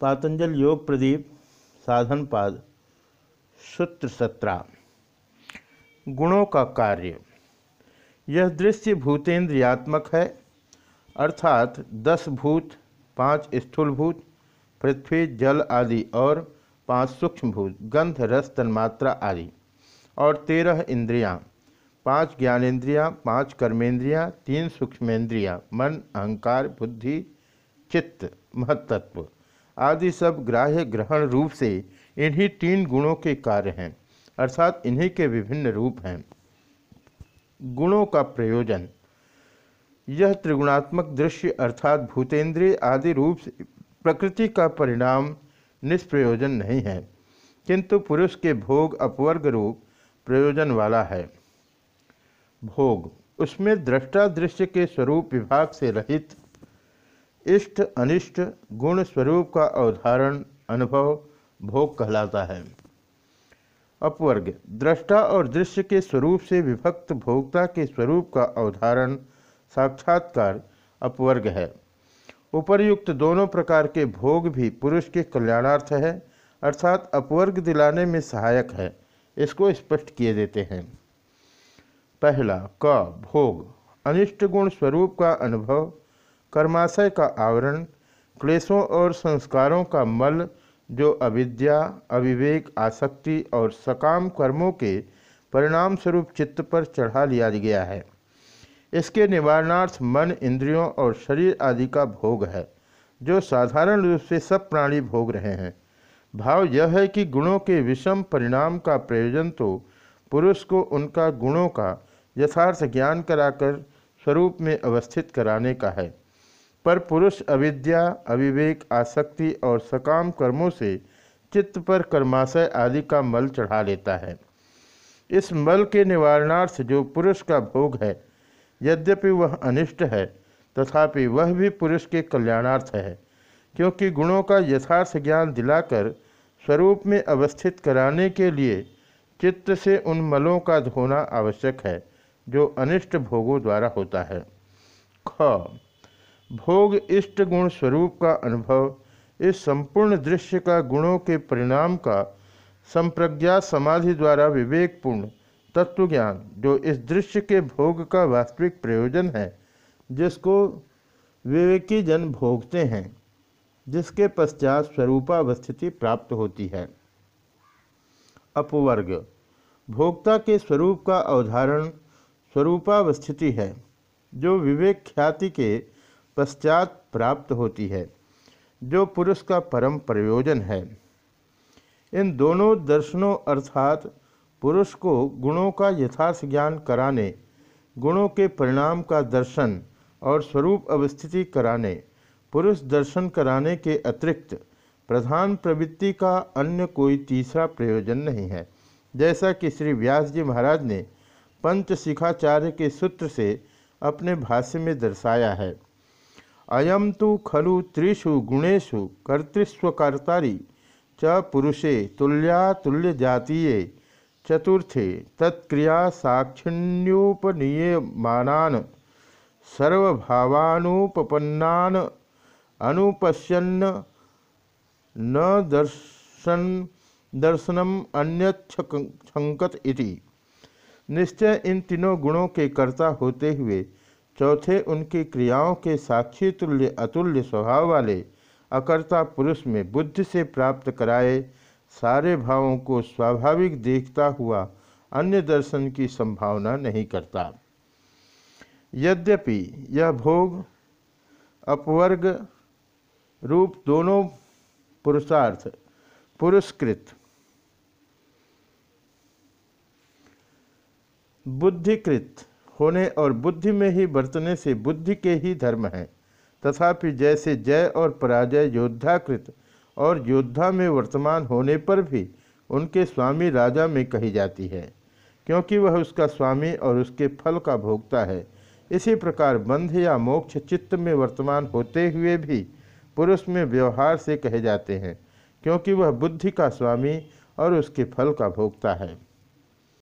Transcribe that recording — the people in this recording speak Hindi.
पातंजल योग प्रदीप, साधन पाद, सूत्र सत्रह। गुणों का कार्य। यह दृश्य भूतेंद्रियात्मक है, अर्थात दस भूत, पाँच स्थूल भूत, पृथ्वी, जल आदि और पाँच सूक्ष्म भूत, गंध, रस, तन्मात्रा आदि, और तेरह इंद्रियाँ। पाँच ज्ञानेन्द्रियाँ पाँच कर्मेंद्रियाँ, तीन सूक्ष्मेंद्रियाँ, मन, अहंकार, बुद्धि, चित्त महत्त्व आदि सब ग्राह्य ग्रहण रूप से इन्हीं तीन गुणों के कार्य हैं, अर्थात इन्हीं के विभिन्न रूप हैं। गुणों का प्रयोजन। यह त्रिगुणात्मक दृश्य अर्थात भूतेंद्रिय आदि रूप से प्रकृति का परिणाम निष्प्रयोजन नहीं है, किंतु पुरुष के भोग अपवर्ग रूप प्रयोजन वाला है। भोग। उसमें दृष्टा दृश्य के स्वरूप विभाग से रहित इष्ट अनिष्ट गुण स्वरूप का अवधारण अनुभव भोग कहलाता है। अपवर्ग, दृष्टा और दृश्य के स्वरूप से विभक्त भोक्ता के स्वरूप का अवधारण साक्षात्कार अपवर्ग है। उपर्युक्त दोनों प्रकार के भोग भी पुरुष के कल्याणार्थ है, अर्थात अपवर्ग दिलाने में सहायक है। इसको स्पष्ट किए देते हैं। पहला, क, भोग, अनिष्ट गुण स्वरूप का अनुभव कर्माशय का आवरण, क्लेशों और संस्कारों का मल, जो अविद्या, अविवेक, आसक्ति और सकाम कर्मों के परिणाम स्वरूप चित्त पर चढ़ा लिया गया है। इसके निवारणार्थ मन, इंद्रियों और शरीर आदि का भोग है, जो साधारण रूप से सब प्राणी भोग रहे हैं। भाव यह है कि गुणों के विषम परिणाम का प्रयोजन तो पुरुष को उनका गुणों का यथार्थ ज्ञान कराकर स्वरूप में अवस्थित कराने का है। पर पुरुष अविद्या, अविवेक, आसक्ति और सकाम कर्मों से चित्त पर कर्माशय आदि का मल चढ़ा लेता है। इस मल के निवारणार्थ जो पुरुष का भोग है, यद्यपि वह अनिष्ट है, तथापि वह भी पुरुष के कल्याणार्थ है, क्योंकि गुणों का यथार्थ ज्ञान दिलाकर स्वरूप में अवस्थित कराने के लिए चित्त से उन मलों का धोना आवश्यक है, जो अनिष्ट भोगों द्वारा होता है। ख भोग इष्ट गुण स्वरूप का अनुभव, इस संपूर्ण दृश्य का गुणों के परिणाम का संप्रज्ञा समाधि द्वारा विवेकपूर्ण तत्वज्ञान, जो इस दृश्य के भोग का वास्तविक प्रयोजन है, जिसको विवेकी जन भोगते हैं, जिसके पश्चात स्वरूपावस्थिति प्राप्त होती है। अपवर्ग, भोक्ता के स्वरूप का अवधारण स्वरूपावस्थिति है, जो विवेक ख्याति के पश्चात प्राप्त होती है, जो पुरुष का परम प्रयोजन है। इन दोनों दर्शनों अर्थात पुरुष को गुणों का यथार्थ ज्ञान कराने, गुणों के परिणाम का दर्शन और स्वरूप अवस्थिति कराने, पुरुष दर्शन कराने के अतिरिक्त प्रधान प्रवृत्ति का अन्य कोई तीसरा प्रयोजन नहीं है। जैसा कि श्री व्यास जी महाराज ने पंचशिखाचार्य के सूत्र से अपने भाष्य में दर्शाया है। अयम तो खलु त्रिषु गुणेशु कर्तृस्वकर्तारी च पुरुषे तुल्या तुल्य जातीय चतुर्थे तत्क्रिया साक्षिण्युपनीयमानान सर्वभावानुपन्नान अनुपश्यन्न न दर्शन दर्शनम अन्यछंकत इति। निश्चय इन तीनों गुणों के कर्ता होते हुए चौथे उनकी क्रियाओं के साक्षी तुल्य अतुल्य स्वभाव वाले, अकर्ता पुरुष में बुद्धि से प्राप्त कराए, सारे भावों को स्वाभाविक देखता हुआ अन्य दर्शन की संभावना नहीं करता। यद्यपि यह भोग, अपवर्ग रूप दोनों पुरुषार्थ पुरस्कृत बुद्धिकृत होने और बुद्धि में ही बरतने से बुद्धि के ही धर्म हैं। तथापि जैसे जय और पराजय योद्धाकृत और योद्धा में वर्तमान होने पर भी उनके स्वामी राजा में कही जाती है, क्योंकि वह उसका स्वामी और उसके फल का भोगता है। इसी प्रकार बंध या मोक्ष चित्त में वर्तमान होते हुए भी पुरुष में व्यवहार से कहे जाते हैं, क्योंकि वह बुद्धि का स्वामी और उसके फल का भोगता है।